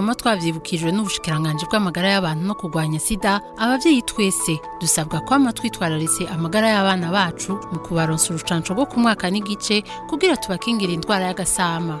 isomo twabyibukijwe n'ubushikiranganji bw'amagara y'abantu no kurwanya sida ababyeyi twese dusabwa kwama twitwararitse amagara y'abana bacu mu kubaronsa urucanco rwo ku mwaka n'igice kugira tubakingira indwara y'agasama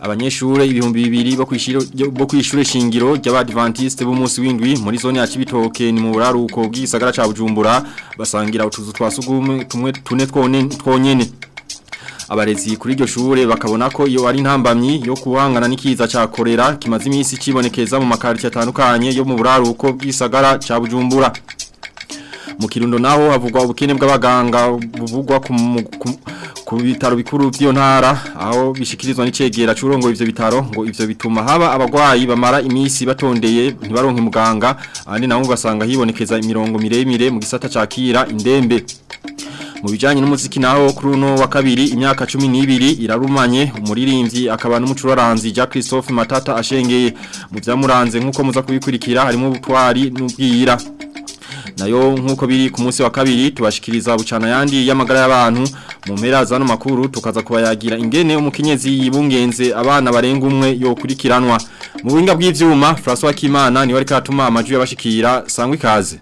abanyeshuri ibihumbi bibiri bo ku ishuri shingiro ry'abadivantisite b'umunsi w'indwi muri zone ya kibitoke ni mu buraruko bw'igisagara cya bujumbura basangira utuzu twa tumwe tune twonyine abarezi kuri iryo shure bakabona ko iyo ari intambamyi yo kuhangana n'ikiza cyakorera kimaze iminsi kibonekeza mu makaritsiye atandukanye yo mu buraruko bw'isagara cya bujumbura mu kirundo naho havugwa ubukene bw'abaganga buvugwa ku bitaro bikuru by'iyo ntara aho bishyikirizwa n'icyegera cy'urongo ibyo bitaro ngo ibyo bituma haba abagwayi bamara iminsi batondeye ntibaronke muganga ahandi nabo ugasanga hibonekeza imirongo miremire mu gisata cyakira indembe mu bijyanye n'umuziki naho kuri uno wa kabiri imyaka cumi n'ibiri irarumanye umuririmbyi akaba n'umucuraranzi jack Christophe Matata ashengeye mu byamuranze nk'uko muza kubikurikira harimo ubutwari n'ubwira nayo nk'uko biri ku munsi wa kabiri tubashikiriza bucana yandi y'amagara y'abantu mu mpera za no makuru tukaza kubayagira ingene umukenyezi yibungenze abana barenga umwe yo kurikiranwa mu buhinga bw'ivyuma François Kimana niwe ari katuma amajwi yabashikira sangwe kaze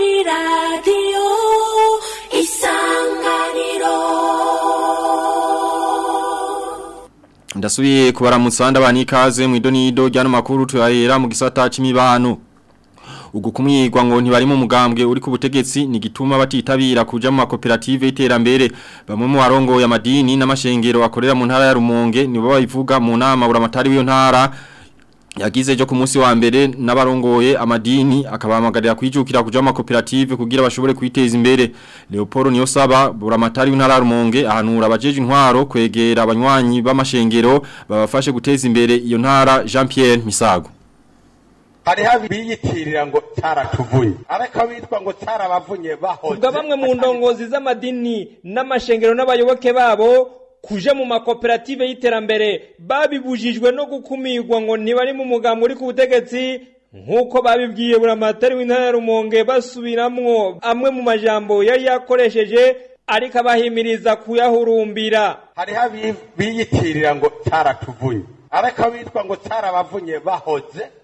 우리 라디오 이상가니로 ndasubiye kubaramutsa ndabani ikaze mu idonido rya makuru tuyahera mu gisata c'imibano ugukumwirwa ngo ntibari mu mugambwe uri ku butegetsi ni gituma batitabira kuja mu makoperative y'iterambere bamwe mu barongoye amadini n'amashengero akorera mu ntara ya Rumonge nibo babivuga mu nama buramatari w'iyo ntara yagize cyo ku munsi wa mbere n'abarongoye amadini akabahamagarira kwijukira kuja mu makoperative kugira bashobore kwiteza imbere Leopold niyo saba buramatari w'intara Rumonge ahanura abajeje intwaro kwegera abanywanyi b'amashengero babafashe guteza imbere iyo ntara Jean Pierre Misago hari habi biyitirira ngo taratuvuye ariko bitwa ngo tarabavunye baho bamwe mu ndongozi z'amadini n'amashengero n'abayoboke babo kuja mu makoperative y'iterambere babibujijwe no gukumirwa ngo ntibari mu mugambi uri ku butegetsi nk'uko babibwiye buramatari w'intara ya rumonge basubiramwo amwe mu majambo yari yakoresheje ariko abahimiriza kuyahurumbira hariho abiyitirira ngo cyaratuvunye ariko abitwa ngo cyarabavunye bahoze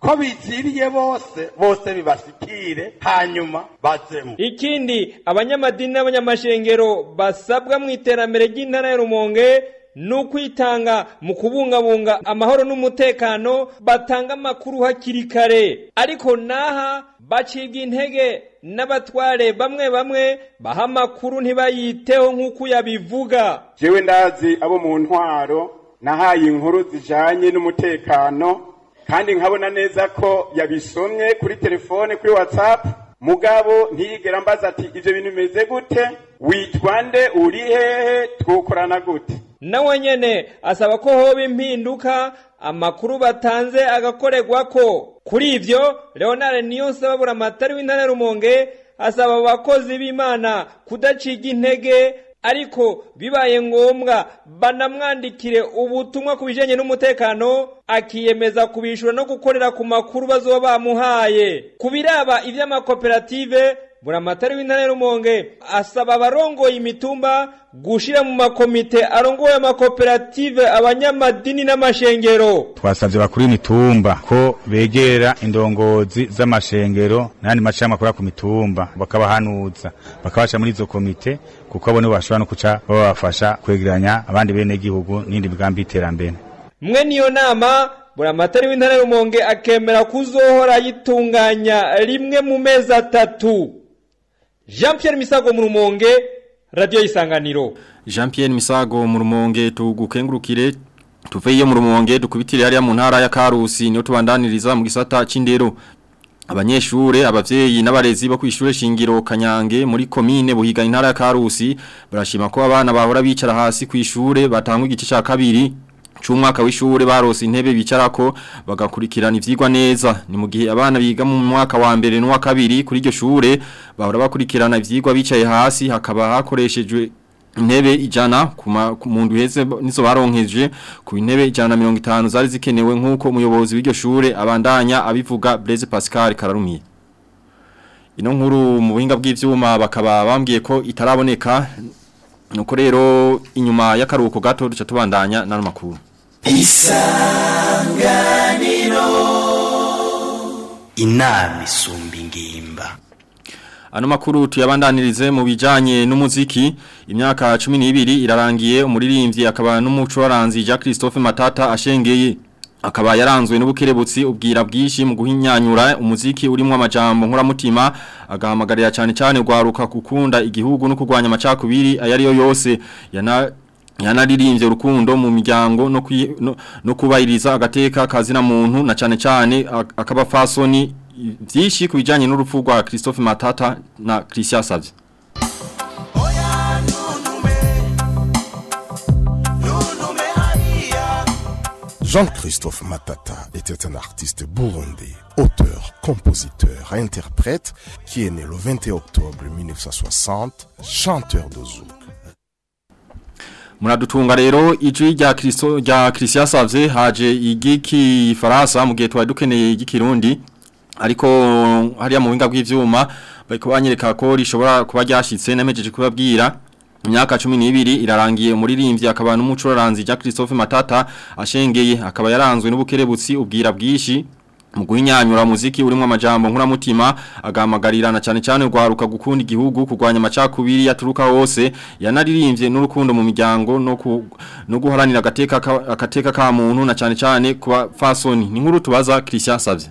ko biziriye bose bose bibasikire hanyuma bajemo ikindi abanyamadini n'abanyamashengero basabwa mu iterambere ry'intara ya rumonge ni ukwitanga mu kubungabunga amahoro n'umutekano batanga amakuru hakiri kare ariko n'aha bacibwa intege n'abatware bamwe bamwe baha amakuru ntibayiteho nk'uko yabivuga yewe ndazi abo mu ntwaro nahaye inkuru zijyanye n'umutekano kandi nkabona neza ko yabisomye kuri telefone kuri watsapu mugabo ntiyigera ambaza ati ibyo bintu bimeze gute witwa nde uri hehe twokorana gute nawe nyene asaba ko hoba impinduka amakuru batanze agakorerwa ko kuri ibyo leonard Niyo niyonsababura amatari w'intara rumonge asaba abakozi b'imana kudaciga intege ariko bibaye ngombwa banamwandikire ubutumwa ku bijyanye n'umutekano akiyemeza kubishyura no gukorera ku makuru bazoba bamuhaye ku biraba iby'amakoperative buramatari w'intara ya asaba abarongoye imitumba gushyira mu makomite arongoye amakoperative abanyamadini n'amashengero twasanze bakuru imitumba ko begera indongozi z'amashengero n'andi macama akora ku mitumba bakabahanuza bakabasha muri izo komite kuko abo nibo bashobora no guca babafasha kwegeranya abandi bene gihugu n'indi migambi y'iterambere mwe niyo nama buramatari w'intara ya akemera kuzohora yitunganya rimwe mu mezi atatu jean Pierre misago mu rumonge radiyo jean Pierre misago murumonge rumonge tugukengurukire tuveyo mu rumonge dukubitire hariya mu ntara ya karusi niyo tubandaniriza mu gisata cy'indero abanyeshure abavyeyi n'abarezi bo kwishure shingiro Kanyange muri commune buhiga intara ya Karusi barashima ko abana bahora bicara hasi kwishure batangwa igice cya kabiri c'umwaka w'ishure barose intebe bicarako bagakurikirana ivyigwa neza ni mu gihe abana biga mu mwaka wa mbere n'uwa kabiri kuri iryo shure bahora bakurikirana ivyigwa bicaye hasi hakaba hakoreshejwe intebe ijana mu ndu heze nizo baronkeje ku intebe ijana mirongo itanu zari zikenewe nk'uko muyobozi w'iryo shure abandanya abivuga Blaise Pascal Kararumiye ino nkuru mu buhinga bw'ivyuma bakaba bambwiye ko itaraboneka nuko rero inyuma y'akaruhuko gato duca tubandanya n'amakuru isanganiro inama isumba ingimba ano makuru tuyabandanirize mu bijyanye n'umuziki imyaka cumi n'ibiri irarangiye umuririmbyi akaba n'umucuranzi jean christophe matata ashengeye akaba yaranzwe n'ubukerebutsi ubwira bwinshi mu guhinyanyura umuziki urimo amajambo nkuramutima agahamagarira cyane cyane rwaruka kukunda igihugu no kugwanya amacakubiri ayo ariyo yose yana yanaririnze urukundo mu miryango no, no, no kubayiriza agateka na muntu na cyane cyane fasoni byinshi kubijanye n'urupfu rwa Christophe Matata na Christian Savye Jean-Christophe Matata était un artiste burundais, auteur, compositeur, interprète, qui est né le 21 octobre 1960, chanteur de zouk. muradutunga rero ijwi rya Kristo rya Christian Savze haje igiki Faransa mu gihe twari dukeneye igikirundi ariko hariya mu buhinga bw'ivyuma bariko banyereka ko rishobora kuba ryashitse nemejeje kubabwira imyaka 12 irarangiye umuririmbyi akaba n'umucuraranzi Jean Christophe Matata ashengeye akaba yaranzwe n'ubukerebutsi ubwira bwishi mu guhinyanyura muziki urimo amajambo agamagarira na cyane cyane guharuka gukunda igihugu kurwanya amacakubiri yaturuka hose yanaririmbye n'urukundo mu miryango no no guharanira agateka agateka ka muntu na cyane cyane kwa fasoni ni nkuru tubaza Christian Savye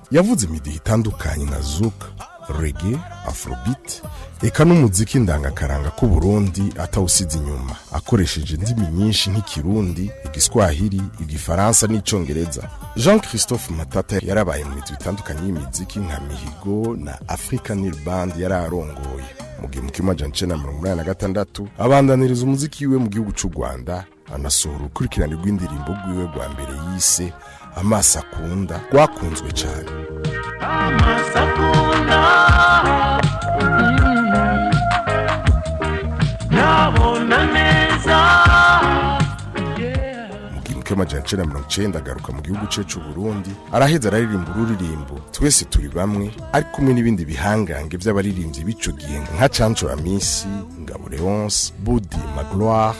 yavuze imidiho itandukanye nka zuka reggae Afrobeat reka n'umuziki ndangakaranga k'u Burundi atawusize inyuma akoresheje indimi nyinshi nk'ikirundi igiswahili igifaransa n'icyongereza jean christophe matata yarabaye mu mitwe itandukanye y'imiziki nka mihigo na african band yari arongoye mu gihumbi kimwe amajana na mirongo inani na gatandatu abandaniriza umuziki wiwe mu gihugu cy'u rwanda anasohora urukurikirane rw'indirimbo rwiwe rwa mbere yise amaso akunda rwakunzwe cyane amaso akunda amajana mirongo icyenda agaruka mu gihugu cye cy'u Burundi araheze araririmba ururirimbo twese turi bamwe ari kumwe n'ibindi bihangange by'abaririmbyi b'icyo gihe nka cancura minsi ngabo leonce budi magloire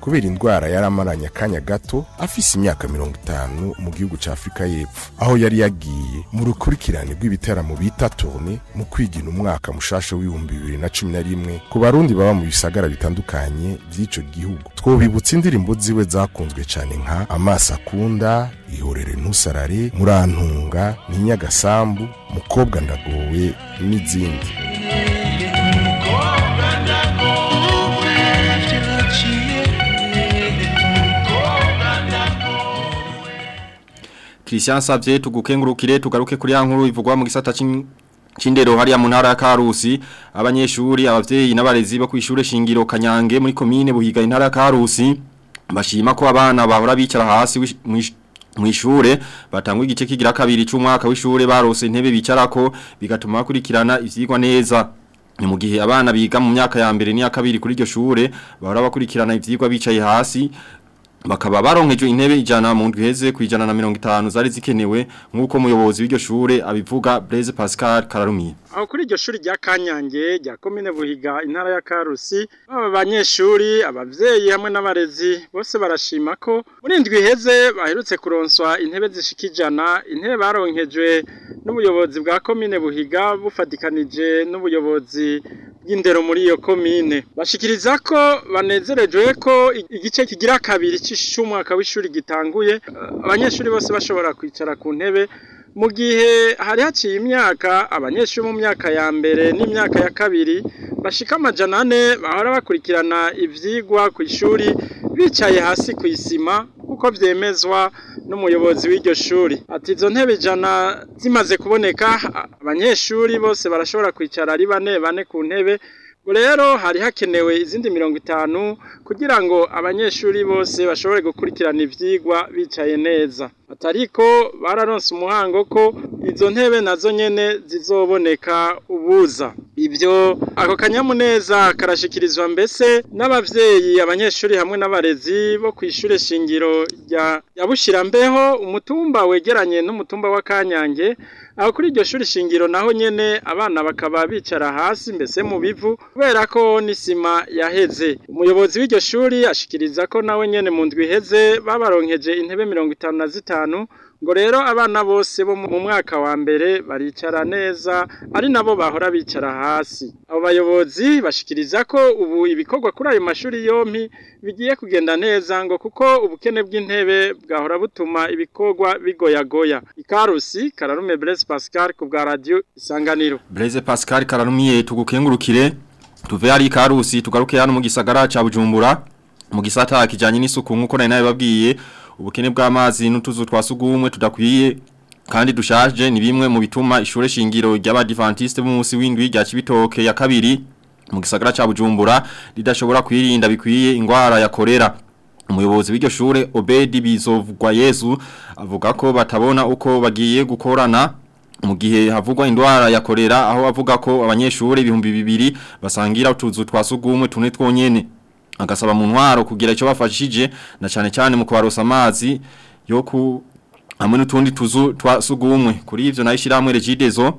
kubera indwara yari amaranye akanya gato afise imyaka mirongo itanu mu gihugu cya afurika y'epfo aho yari yagiye mu rukurikirane rw’ibitaramo bita tone mu kwigina umwaka mushasha w'ibihumbi bibiri na cumi na rimwe ku barundi baba mu bisagara bitandukanye by'ico gihugu twobibutsa indirimbo ziwe zakunzwe cyane nka amaso akunda ihorere ntusarare murantunga ni nyagasambu mukobwa ndagowe n'izindi Christian Savye tugukengurukire tugaruke kuri ya ivugwa mu gisata Chindero hariya mu ntara ya Karusi abanyeshuri abavyeyi n'abarezi bo kwishure shingiro Kanyange muri commune buhiga intara ya Karusi bashima ko abana bahora bicara hasi mwishure batangwa igice kigira kabiri cy'umwaka w'ishure barose intebe bicarako bigatuma bakurikirana ivyigwa neza ni mu gihe abana biga mu myaka ya mbere n'iya kabiri kuri iryo shure bahora bakurikirana ivyigwa bicaye hasi bakaba baronkejwe intebe ijana mu ndwiheze ku ijana na mirongo itanu zari zikenewe nk'uko umuyobozi w'iryo shure abivuga Blaise Pascal Kararumiye aho kuri iryo shuri rya Kanyange rya komine Buhiga intara ya Karusi baba abanyeshuri abavyeyi hamwe n'abarezi bose barashima ko muri ndwiheze baherutse kuronswa intebe zishika ijana intebe baronkejwe n'ubuyobozi bwa komine Buhiga bufadikanije n'ubuyobozi y'indero muri iyo komine bashikiriza ko banezerejwe ko igice kigira kabiri cy'umwaka w'ishuri gitanguye abanyeshuri bose bashobora kwicara ku ntebe mu gihe hari haciye imyaka abanyeshuri mu myaka ya mbere n'imyaka ya kabiri bashika amajana ane bahora bakurikirana ivyigwa ku ishuri bicaye hasi ku isima kuko byemezwa, n'umuyobozi w'iryo shuri ati izo ntebe ijana zimaze kuboneka abanyeshuri bose barashobora kwicara ari bane bane ku ntebe rero hari hakenewe izindi mirongo itanu kugira ngo abanyeshuri bose bashobore gukurikirana ibyigwa bicaye neza atariko bararonse umuhango ko izo ntebe nazo nyene zizoboneka ubuza ibyo ako kanyamuneza karashikirizwa mbese n'abavyeyi abanyeshuri hamwe n'abarezi bo kw'ishure shingiro rya Bushira mbeho umutumba wegeranye n'umutumba wa Kanyange aho kuri iryo shuri shingiro naho nyene abana bakaba bicara hasi mbese mu bivu kubera ko n'isima yaheze umuyobozi w'iryo shuri ashikiriza ko nawe nyene mu ndwi iheze babaronkeje intebe mirongo itanu na zitanu ngo rero abana bose bo mu mwaka wa mbere baricara neza ari nabo bahora bicara hasi abo bayobozi bashikiriza ko ubu ibikorwa kuri ayo mashuri yompi bigiye kugenda neza ngo kuko ubukene bw'intebe bwahora butuma ibikorwa bigoyagoya ikarusi kararume Blaise Pascal ku bwa radio isanganiro Blaise Pascal kararumiye tugukengurukire tuve hari ikarusi tugaruke hano mu gisagara cya Bujumbura mu gisata kijyanye n'isuku nkuko nari nabibabwiye ubukene bw'amazi n'utuzu twasugumwe tudakwiye kandi dushaje ni bimwe mu bituma ishure shingiro ry'abadivantisite b'umunsi w'indwi rya Kibitoke ya kabiri mu gisagara ca Bujumbura ridashobora kwirinda bikwiye ingwara ya kolera umuyobozi w'iryo shure Obedi bizovugwa Yesu avuga ko batabona uko bagiye gukorana mu gihe havugwa indwara ya kolera aho avuga ko abanyeshuri ibihumbi bibiri basangira utuzu twasugumwe tune twonyene agasaba mu ntwaro kugira icyo bafashije na cyane cyane mu kubarosa amazi yo ku hamwe n'utundi tuzu twasugumwe kuri ivyo nayo ishyirahamwe regidezo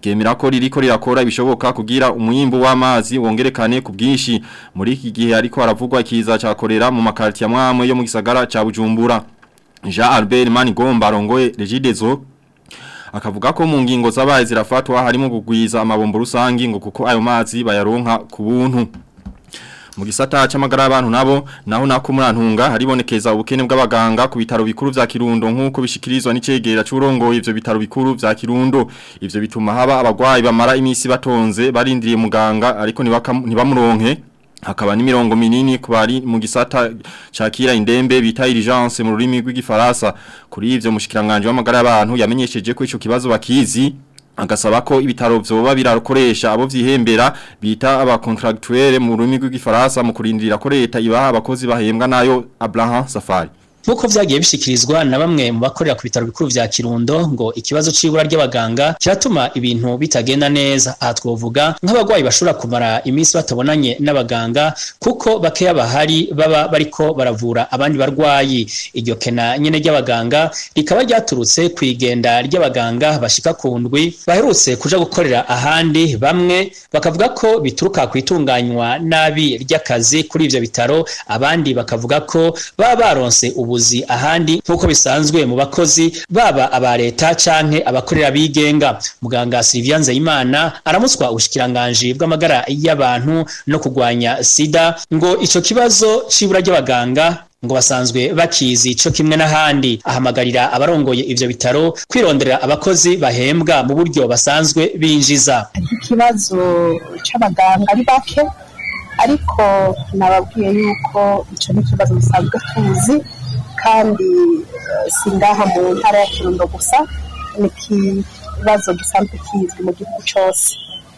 Kemira ko ririko rirakora ibishoboka kugira umuyimbo w'amazi wongerekane ku bwinshi muri iki gihe ariko haravugwa ikiza cyakorera mu makarti ya mwamwe yo mu gisagara ca Bujumbura Jean Albert Manigomba rongoye Regidezo akavuga ko mu ngingo zabaye zirafatwa harimo kugwiza amabombo rusangi ngo kuko ayo mazi bayaronka ku buntu mu gisata abantu nabo naho nako murantunga haribonekeza ubukene bw'abaganga ku bitaro bikuru bya Kirundo nk'uko bishikirizwa n'icegera c'urongoye ivyo bitaro bikuru bya Kirundo ivyo bituma haba abagwayi bamara iminsi batonze barindiriye muganga ariko ntibamuronke hakaba n'imirongo minini kubari mu gisata cakira indembe bita urgence mu rurimi rw'igifaransa kuri ivyo mushikiranganje w'amagara abantu yamenyesheje ko ico kibazo bakizi agasaba ko ibitaro vyoba birakoresha abo byihembera bita aba contractuel mu rurimi rw'igifaransa mu kurindira ko leta ibaha abakozi bahembwa nayo Abraham Safari nk'uko byagiye bishyikirizwa na bamwe mu bakorera ku bitaro bikuru bya Kirundo ngo ikibazo cy'ibura ry'abaganga kiratuma ibintu bitagenda neza aha twavuga nk'abarwayi bashobora kumara iminsi batabonanye n'abaganga kuko bakeya bahari baba bariko baravura abandi barwayi iryo kena nyene ry'abaganga rikaba ryaturutse ku igenda ry'abaganga bashika ku ndwi baherutse kuja gukorera ahandi bamwe bakavuga ko bituruka ku itunganywa nabi ry'akazi kuri ibyo bitaro abandi bakavuga ko baba baronse ubu ubuzi ahandi nk'uko bisanzwe mu bakozi baba aba leta canke abakorera bigenga muganga Sylvia Nzeyimana aramutswa ubushikiranganje bw'amagara y'abantu no kugwanya sida ngo icyo kibazo cibura ry'abaganga ngo basanzwe bakizi cyo kimwe n'ahandi ahamagarira abarongoye ibyo bitaro kwirondera abakozi bahembwa mu buryo basanzwe binjiza ikibazo c'abaganga ari bake ariko nababwiye yuko ico n'ikibazo gisanzwe tuzi kandi eh, si ngaha mu ntara ya kirundo gusa ni ikibazo gisanzwe kizwi mu gihugu cyose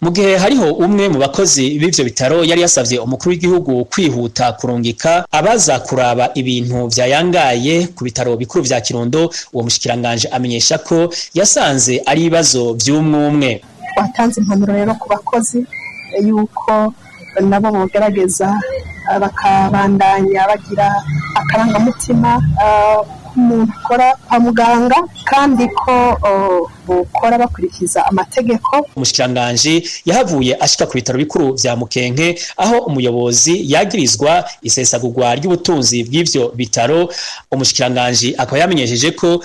mu gihe hariho umwe mu bakozi b'ibyo bitaro yari yasabye umukuru w'igihugu kwihuta kurungika abaza kuraba ibintu byayangaye ku bitaro bikuru bya kirundo uwo mushyikiranganje amenyesha ko yasanze ari ibibazo by'umwe umwe watanze impanuro rero ku bakozi eh, yuko nabo mugerageza bakabandanya bagira akarangamutima umuntu uh, akora kwa muganga kandi ko bukora uh, bakurikiza amategeko umushikiranganji yahavuye ashika ku bitaro bikuru bya Mukenke aho umuyobozi yagirizwa isesagurwa ry'ubutunzi bw’ibyo bitaro umushikiranganji akaba yamenyesheje ko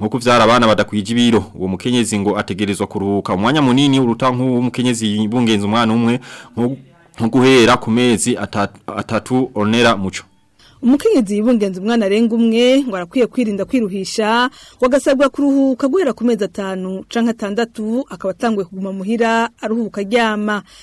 nko kuvyara abana badakwije ibiro uwo mukenyezi ngo ategerezwa kuruhuka umwanya munini uruta nk'umukenyezi yibungenze umwana umwe nko guhera ku mezi atatu onera muco umukenyezi w'ingenzi umwana arenga umwe ngo arakwiye kwirinda kwiruhisha wagasabwa kuruhuka guhera ku mezi atanu cyangwa atandatu akaba atanguye kuguma muhira aruhuka aryama